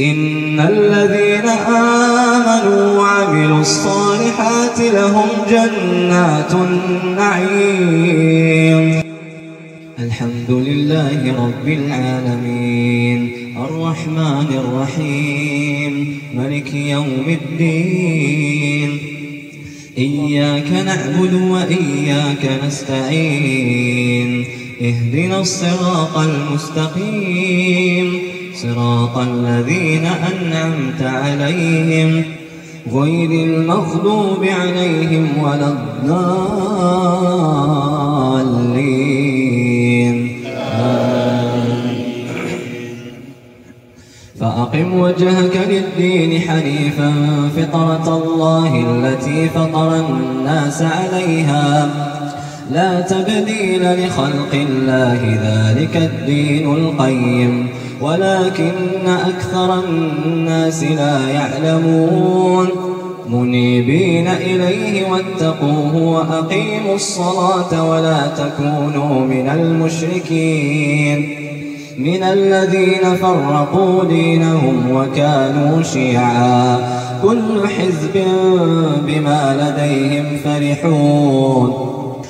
إن الذين آمنوا وعملوا الصالحات لهم جنات النعيم. الحمد لله رب العالمين. الرحمن الرحيم. ملك يوم الدين. إياك نعبد وإياك نستعين. اهدنا الصراط المستقيم. صراط الذين أنعمت عليهم غير المغضوب عليهم ولا الضالين. فأقم وجهك للدين حنيفا فطرة الله التي فطر الناس عليها. لا تبديل لخلق الله ذلك الدين القيم. ولكن أكثر الناس لا يعلمون. منيبين إليه واتقوه وأقيموا الصلاة ولا تكونوا من المشركين. من الذين فرقوا دينهم وكانوا شيعا. كل حزب بما لديهم فرحون.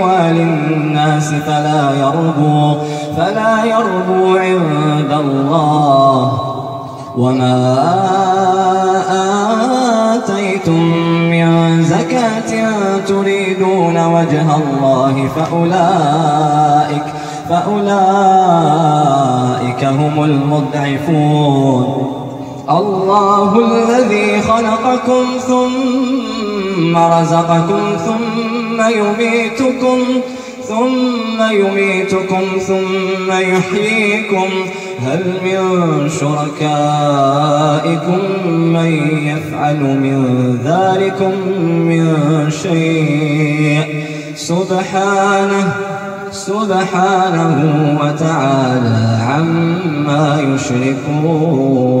أموال الناس فلا يربوا فلا يربوا عند الله. وما آتيتم من زكاة تريدون وجه الله فأولئك فأولئك هم المضعفون. الله الذي خلقكم ثم رزقكم ثم يميتكم ثم يميتكم ثم يحييكم. هل من شركائكم من يفعل من ذلكم من شيء؟ سبحانه سبحانه وتعالى عما يشركون.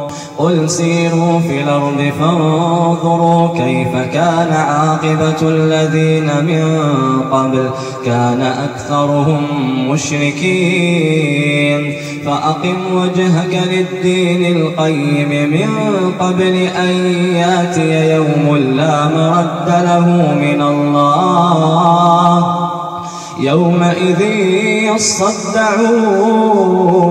قل سيروا في الأرض فانظروا كيف كان عاقبة الذين من قبل. كان أكثرهم مشركين. فأقم وجهك للدين القيم من قبل أن يأتي يوم لا مرد له من الله. يومئذ يصدعون.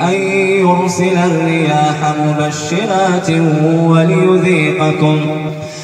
أن يرسل الرياح مبشرات وليذيقكم.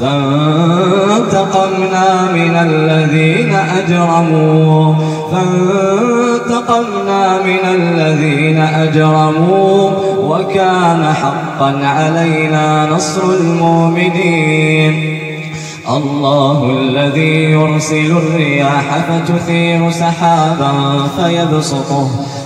فانتقمنا من الذين أجرموا. فانتقمنا من الذين أجرموا. وكان حقا علينا نصر المؤمنين. الله الذي يرسل الرياح فتثير سحابا فيبسطه.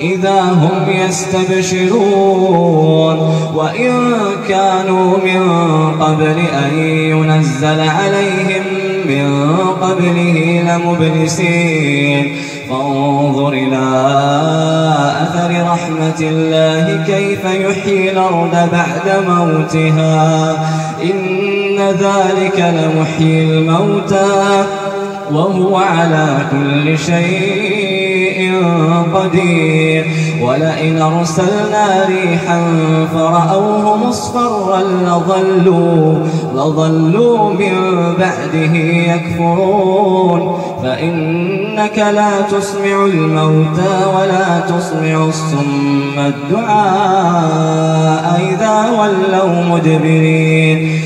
إذا هم يستبشرون وإن كانوا من قبل أن ينزل عليهم من قبله لمبلسين. فانظر إلى أثر رحمة الله كيف يحيي الأرض بعد موتها. إن ذلك لمحيي الموتى. وهو على كل شيء قدير. ولئن أرسلنا ريحا فرأوه مصفرا لظلوا, لظلوا من بعده يكفرون. فإنك لا تسمع الموتى ولا تسمع الصم الدعاء إذا ولوا مدبرين.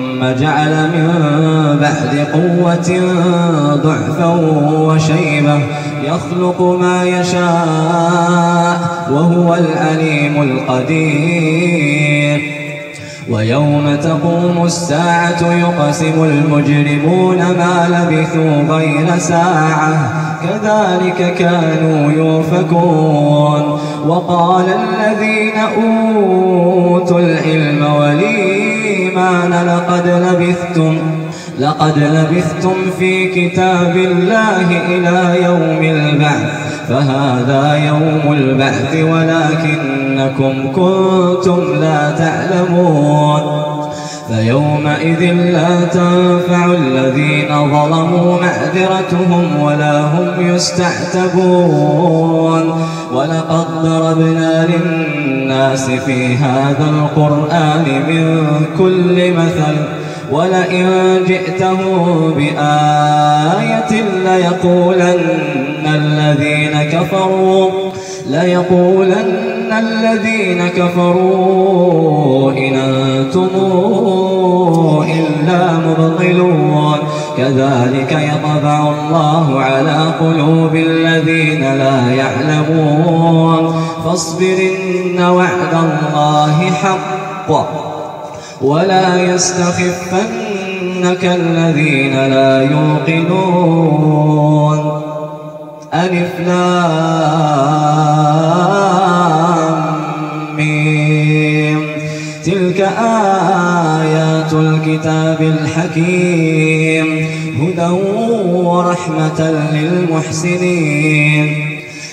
جعل من بعد قوة ضعفا وشيبة يخلق ما يشاء وهو العليم القدير ويوم تقوم الساعة يقسم المجرمون ما لبثوا غير ساعة كذلك كانوا يوفكون وقال الذين أوتوا العلم والإيمان لقد لبثتم لقد لبثتم في كتاب الله إلى يوم البعث فهذا يوم البعث ولكنكم كنتم لا تعلمون. فيومئذ لا تنفع الذين ظلموا معذرتهم ولا هم يستعتبون. ولقد ضربنا للناس في هذا القرآن من كل مثل ولئن جئته بآية ليقولن الذين كفروا ليقولن الذين كفروا إن أنتم إلا مبطلون. كذلك يطبع الله على قلوب الذين لا يعلمون. فاصبر إن وعد الله حق. ولا يستخفنك الذين لا يوقنون. ألف لام تلك آيات الكتاب الحكيم. هدى ورحمة للمحسنين.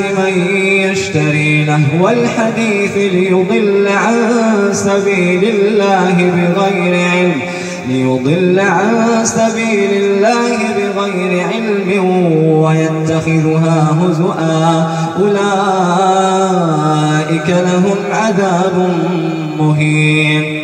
من يشتري لهو الحديث ليضل عن سبيل الله بغير علم ليضل عن سبيل الله بغير علم ويتخذها هزؤا. أولئك لهم عذاب مهين.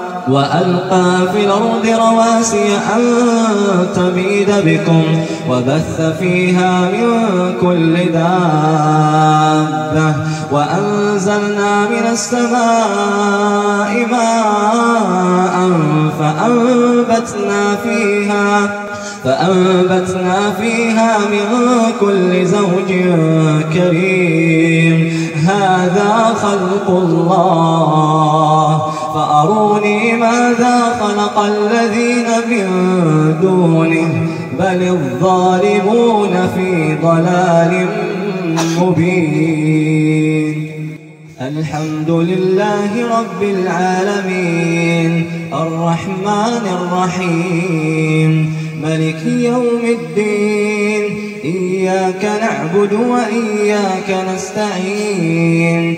وألقى في الأرض رواسي أن تميد بكم وبث فيها من كل دابة وأنزلنا من السماء ماء فأنبتنا فيها فأنبتنا فيها من كل زوج كريم. هذا خلق الله. فأروني ماذا خلق الذين من دونه بل الظالمون في ضلال مبين. الحمد لله رب العالمين. الرحمن الرحيم. ملك يوم الدين. إياك نعبد وإياك نستعين.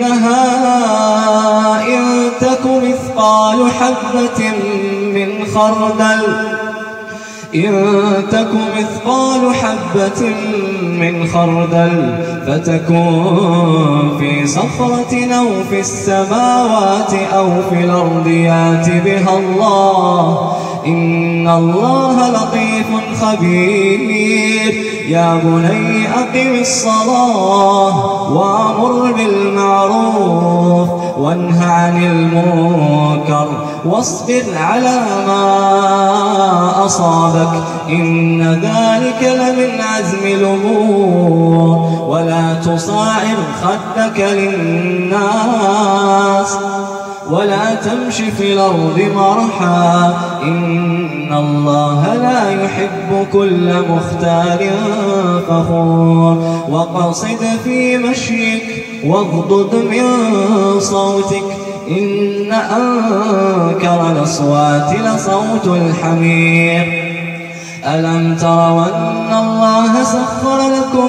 إنها إن تك مثقال حبة من خردل. إن تك مثقال حبة من خردل. فتكون في صخرة أو في السماوات أو في الأرض يأت بها الله. إن الله لطيف خبير. يا بني أقم الصلاة وأمر بالمعروف وانه عن المنكر واصبر على ما أصابك إن ذلك لمن عزم الأمور ولا تصاعر خدك للناس ولا تمش في الأرض مرحا. إن الله لا يحب كل مختار فخور. وقصد في مشيك واغضض من صوتك. إن أنكر الأصوات لصوت الحمير. ألم تروا أن الله سخر لكم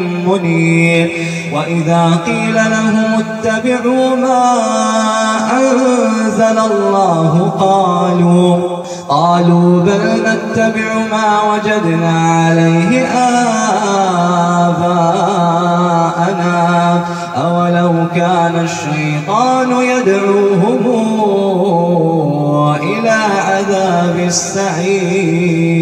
منير وإذا قيل لهم اتبعوا ما أنزل الله قالوا قالوا بل نتبع ما وجدنا عليه آباءنا. أولو كان الشيطان يدعوهم إلى عذاب السعير.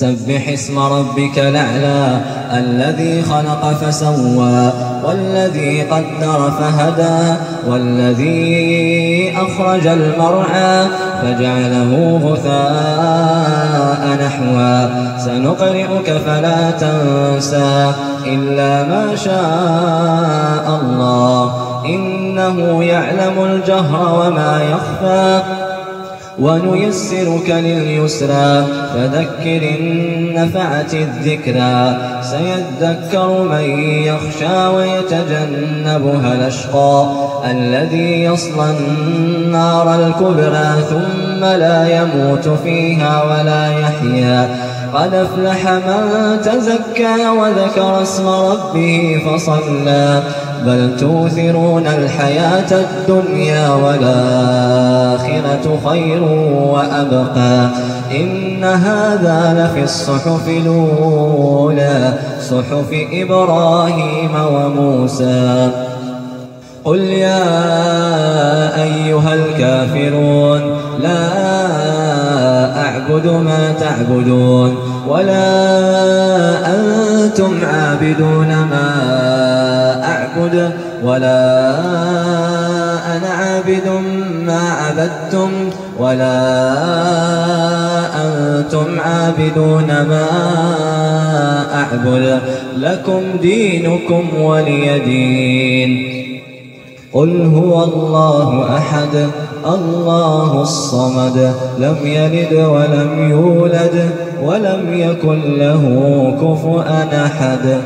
سبح اسم ربك الأعلى الذي خلق فسوى والذي قدر فهدى والذي أخرج المرعى فجعله غثاء نحوا سنقرئك فلا تنسى إلا ما شاء الله إنه يعلم الجهر وما يخفى. ونيسرك لليسرى. فذكر إن نفعت الذكرى. سيذكر من يخشى ويتجنبها الأشقى. الذي يصلى النار الكبرى ثم لا يموت فيها ولا يحيا. قد أفلح من تزكى وذكر اسم ربه فصلى. بل توثرون الحياة الدنيا والآخرة خير وأبقى. إن هذا لفي الصحف الأولى صحف إبراهيم وموسى. قل يا أيها الكافرون لا أعبد ما تعبدون ولا أنتم عابدون ما أعبد ولا أنا عابد ما عبدتم ولا أنتم عابدون ما أعبد لكم دينكم ولي دين. قل هو الله أحد الله الصمد لم يلد ولم يولد ولم يكن له كفؤا أحد.